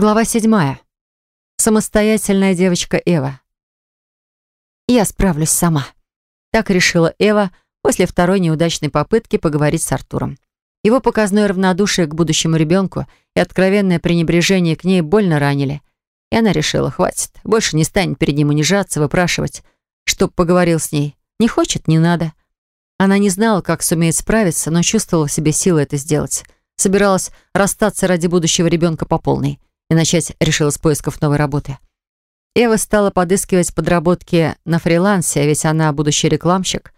Глава седьмая. Самостоятельная девочка Эва. «Я справлюсь сама», — так решила Эва после второй неудачной попытки поговорить с Артуром. Его показное равнодушие к будущему ребенку и откровенное пренебрежение к ней больно ранили. И она решила, хватит, больше не станет перед ним унижаться, выпрашивать, чтоб поговорил с ней. Не хочет, не надо. Она не знала, как сумеет справиться, но чувствовала в себе силы это сделать. Собиралась расстаться ради будущего ребенка по полной и начать решила с поисков новой работы. Эва стала подыскивать подработки на фрилансе, а ведь она будущий рекламщик.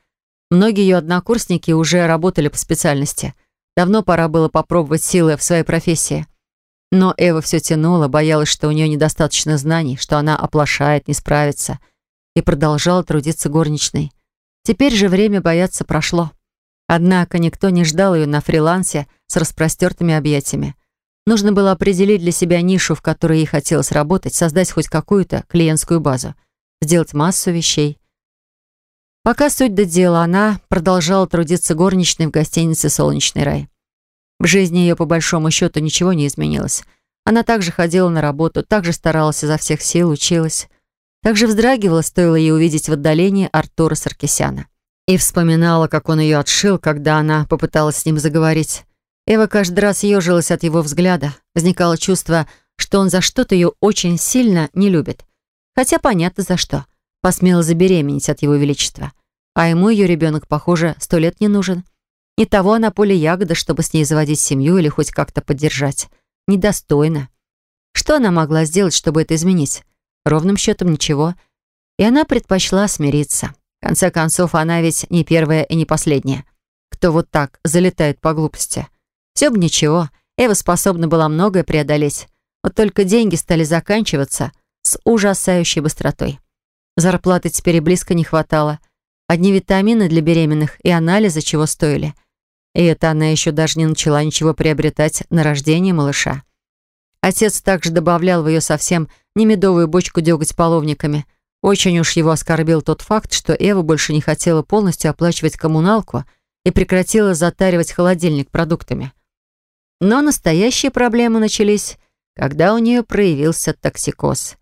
Многие ее однокурсники уже работали по специальности. Давно пора было попробовать силы в своей профессии. Но Эва все тянула, боялась, что у нее недостаточно знаний, что она оплошает, не справится, и продолжала трудиться горничной. Теперь же время бояться прошло. Однако никто не ждал ее на фрилансе с распростертыми объятиями. Нужно было определить для себя нишу, в которой ей хотелось работать, создать хоть какую-то клиентскую базу, сделать массу вещей. Пока суть до дела, она продолжала трудиться горничной в гостинице «Солнечный рай». В жизни ее, по большому счету, ничего не изменилось. Она также ходила на работу, также старалась изо всех сил, училась. Также вздрагивала, стоило ей увидеть в отдалении Артура Саркисяна. И вспоминала, как он ее отшил, когда она попыталась с ним заговорить. Эва каждый раз ежилась от его взгляда. Возникало чувство, что он за что-то ее очень сильно не любит. Хотя понятно за что. Посмела забеременеть от его величества. А ему ее ребенок, похоже, сто лет не нужен. Не того она поле ягода, чтобы с ней заводить семью или хоть как-то поддержать. Недостойно. Что она могла сделать, чтобы это изменить? Ровным счетом ничего. И она предпочла смириться. В конце концов, она ведь не первая и не последняя. Кто вот так залетает по глупости. Все бы ничего, Эва способна была многое преодолеть. Вот только деньги стали заканчиваться с ужасающей быстротой. Зарплаты теперь и близко не хватало. Одни витамины для беременных и анализы чего стоили. И это она еще даже не начала ничего приобретать на рождение малыша. Отец также добавлял в ее совсем не медовую бочку деготь половниками. Очень уж его оскорбил тот факт, что Эва больше не хотела полностью оплачивать коммуналку и прекратила затаривать холодильник продуктами. Но настоящие проблемы начались, когда у нее проявился токсикоз.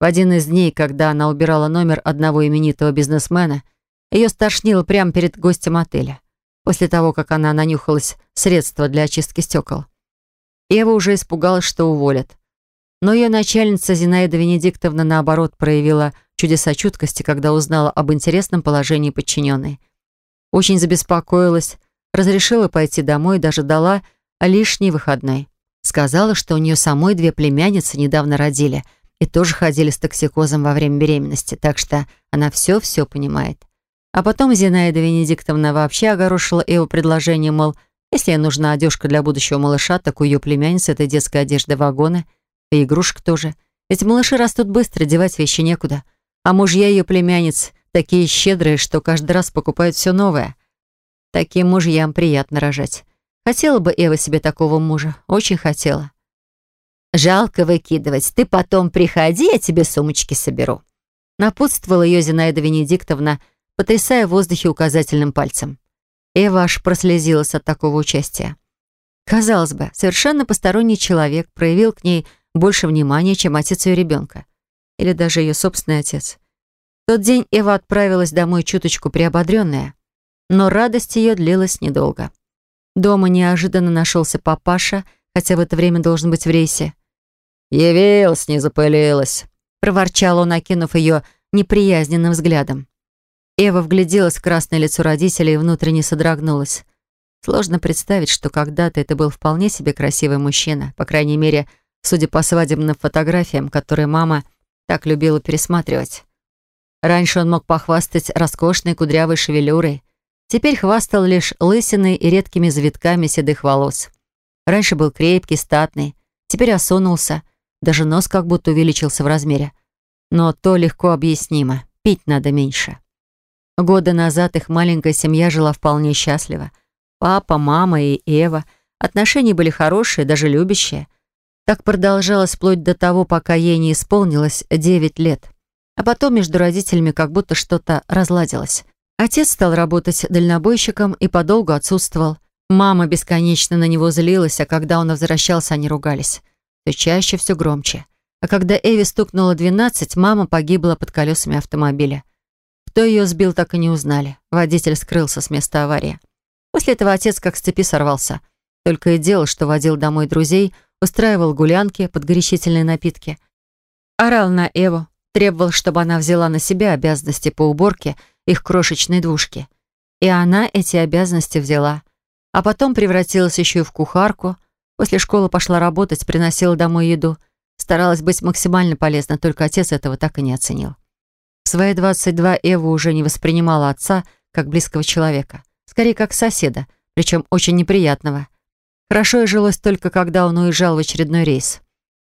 В один из дней, когда она убирала номер одного именитого бизнесмена, ее стошнило прямо перед гостем отеля, после того, как она нанюхалась средства для очистки стекол. Ева уже испугалась, что уволят. Но ее начальница Зинаида Венедиктовна, наоборот, проявила чудеса чуткости, когда узнала об интересном положении подчиненной. Очень забеспокоилась, разрешила пойти домой и даже дала лишний выходной. Сказала, что у нее самой две племянницы недавно родили и тоже ходили с токсикозом во время беременности, так что она все-все понимает. А потом Зинаида Венедиктовна вообще огорошила Эву предложение, мол, если ей нужна одежка для будущего малыша, так у ее племянницы это детская одежда вагоны, и игрушек тоже. Ведь малыши растут быстро, девать вещи некуда. А мужья ее племянниц такие щедрые, что каждый раз покупают все новое. Таким мужьям приятно рожать. Хотела бы Эва себе такого мужа. Очень хотела. «Жалко выкидывать. Ты потом приходи, я тебе сумочки соберу». Напутствовала ее Зинаида Венедиктовна, потрясая в воздухе указательным пальцем. Эва аж прослезилась от такого участия. Казалось бы, совершенно посторонний человек проявил к ней больше внимания, чем отец ее ребенка. Или даже ее собственный отец. В тот день Эва отправилась домой чуточку приободренная, но радость ее длилась недолго. Дома неожиданно нашелся папаша, хотя в это время должен быть в рейсе. «Явилась, не запылилась», — проворчал он, окинув ее неприязненным взглядом. Эва вгляделась в красное лицо родителей и внутренне содрогнулась. Сложно представить, что когда-то это был вполне себе красивый мужчина, по крайней мере, судя по свадебным фотографиям, которые мама так любила пересматривать. Раньше он мог похвастать роскошной кудрявой шевелюрой, Теперь хвастал лишь лысиной и редкими завитками седых волос. Раньше был крепкий, статный, теперь осунулся, даже нос как будто увеличился в размере. Но то легко объяснимо, пить надо меньше. Годы назад их маленькая семья жила вполне счастливо. Папа, мама и Эва. Отношения были хорошие, даже любящие. Так продолжалось вплоть до того, пока ей не исполнилось 9 лет. А потом между родителями как будто что-то разладилось. Отец стал работать дальнобойщиком и подолгу отсутствовал. Мама бесконечно на него злилась, а когда он возвращался, они ругались. все чаще, все громче. А когда Эви стукнуло 12, мама погибла под колесами автомобиля. Кто ее сбил, так и не узнали. Водитель скрылся с места аварии. После этого отец как с цепи сорвался. Только и делал, что водил домой друзей, устраивал гулянки под горячительные напитки. Орал на Эву, требовал, чтобы она взяла на себя обязанности по уборке их крошечной двушки. И она эти обязанности взяла. А потом превратилась еще и в кухарку. После школы пошла работать, приносила домой еду. Старалась быть максимально полезна, только отец этого так и не оценил. В свои 22 Эва уже не воспринимала отца как близкого человека. Скорее, как соседа, причем очень неприятного. Хорошо и жилось только, когда он уезжал в очередной рейс.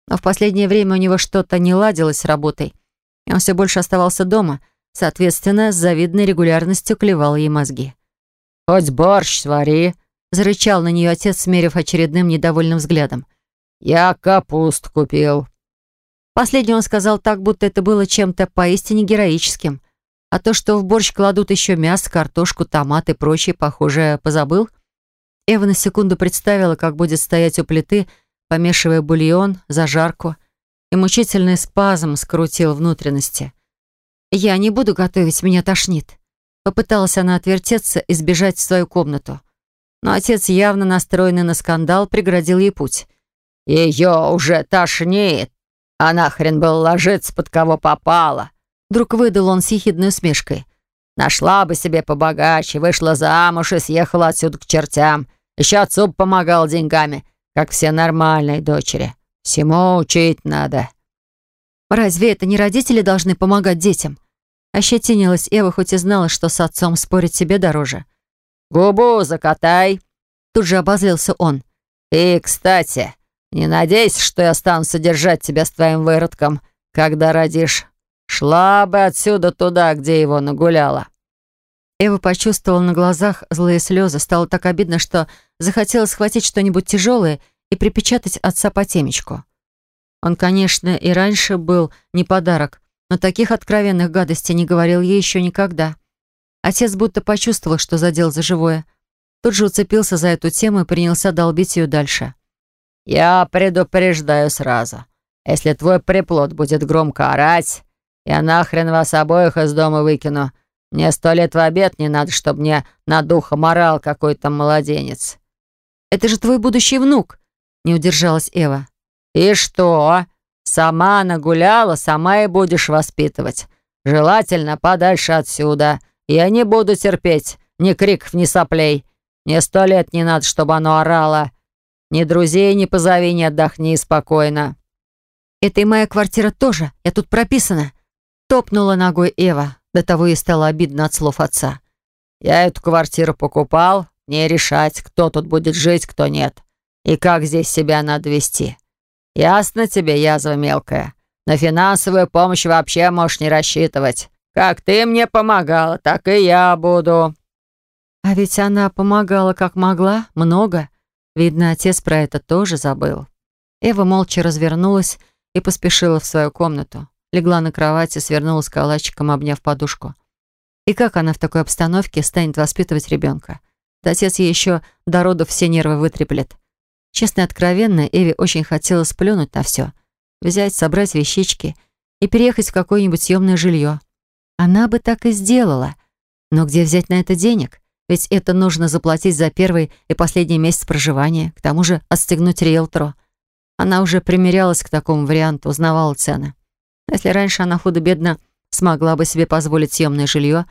Но в последнее время у него что-то не ладилось с работой, и он все больше оставался дома, соответственно, с завидной регулярностью клевал ей мозги. «Хоть борщ свари», — зарычал на нее отец, смерив очередным недовольным взглядом. «Я капуст купил». Последнее он сказал так, будто это было чем-то поистине героическим. А то, что в борщ кладут еще мясо, картошку, томат и прочее, похоже, позабыл. Эва на секунду представила, как будет стоять у плиты, помешивая бульон, зажарку, и мучительный спазм скрутил внутренности. «Я не буду готовить, меня тошнит». Попыталась она отвертеться и сбежать в свою комнату. Но отец, явно настроенный на скандал, преградил ей путь. «Ее уже тошнит. А нахрен было ложиться под кого попало?» Вдруг выдал он с ехидной усмешкой. «Нашла бы себе побогаче, вышла замуж и съехала отсюда к чертям. Еще отцу помогал деньгами, как все нормальные дочери. Всему учить надо». «Разве это не родители должны помогать детям?» Ощетинилась Эва, хоть и знала, что с отцом спорить себе дороже. «Губу закатай!» Тут же обозлился он. «И, кстати, не надейся, что я стану содержать тебя с твоим выродком, когда родишь. Шла бы отсюда туда, где его нагуляла». Эва почувствовала на глазах злые слезы. Стало так обидно, что захотела схватить что-нибудь тяжелое и припечатать отца по темечку. Он, конечно, и раньше был не подарок, но таких откровенных гадостей не говорил ей еще никогда. Отец будто почувствовал, что задел за живое. Тут же уцепился за эту тему и принялся долбить ее дальше. «Я предупреждаю сразу. Если твой приплод будет громко орать, я нахрен вас обоих из дома выкину. Мне сто лет в обед не надо, чтобы мне над духом орал какой-то младенец». «Это же твой будущий внук», — не удержалась Эва. «И что? Сама нагуляла, сама и будешь воспитывать. Желательно подальше отсюда. Я не буду терпеть ни криков, ни соплей. Мне сто лет не надо, чтобы оно орало. Ни друзей не позови, не отдохни спокойно». «Это и моя квартира тоже. Я тут прописана». Топнула ногой Эва. До того ей стало обидно от слов отца. «Я эту квартиру покупал. Не решать, кто тут будет жить, кто нет. И как здесь себя надо вести. Ясно тебе, язва мелкая? На финансовую помощь вообще можешь не рассчитывать. Как ты мне помогала, так и я буду». А ведь она помогала как могла, много. Видно, отец про это тоже забыл. Эва молча развернулась и поспешила в свою комнату. Легла на кровать и свернулась калачиком, обняв подушку. И как она в такой обстановке станет воспитывать ребенка? Да отец ей еще до родов все нервы вытреплет. Честно и откровенно, Эви очень хотела сплюнуть на все. Взять, собрать вещички и переехать в какое-нибудь съемное жилье. Она бы так и сделала. Но где взять на это денег? Ведь это нужно заплатить за первый и последний месяц проживания, к тому же отстегнуть риэлтору. Она уже примерялась к такому варианту, узнавала цены. Если раньше она худо-бедно смогла бы себе позволить съемное жилье,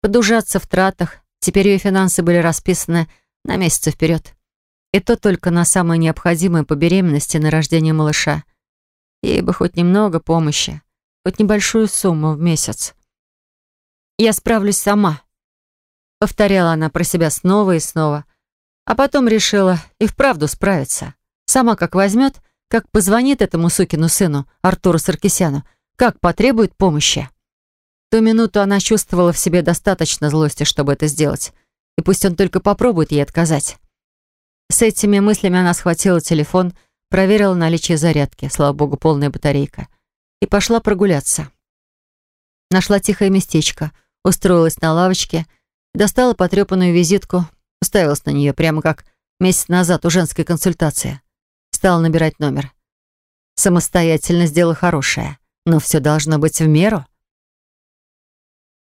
подужаться в тратах, теперь ее финансы были расписаны на месяцы вперед. И то только на самое необходимое по беременности на рождение малыша. Ей бы хоть немного помощи, хоть небольшую сумму в месяц. «Я справлюсь сама», — повторяла она про себя снова и снова, а потом решила и вправду справиться. Сама как возьмет, как позвонит этому сукину сыну, Артуру Саркисяну, как потребует помощи. В ту минуту она чувствовала в себе достаточно злости, чтобы это сделать. И пусть он только попробует ей отказать. С этими мыслями она схватила телефон, проверила наличие зарядки, слава богу, полная батарейка, и пошла прогуляться. Нашла тихое местечко, устроилась на лавочке, достала потрепанную визитку, уставилась на нее, прямо как месяц назад у женской консультации. Стала набирать номер. Самостоятельность — дело хорошее, но все должно быть в меру.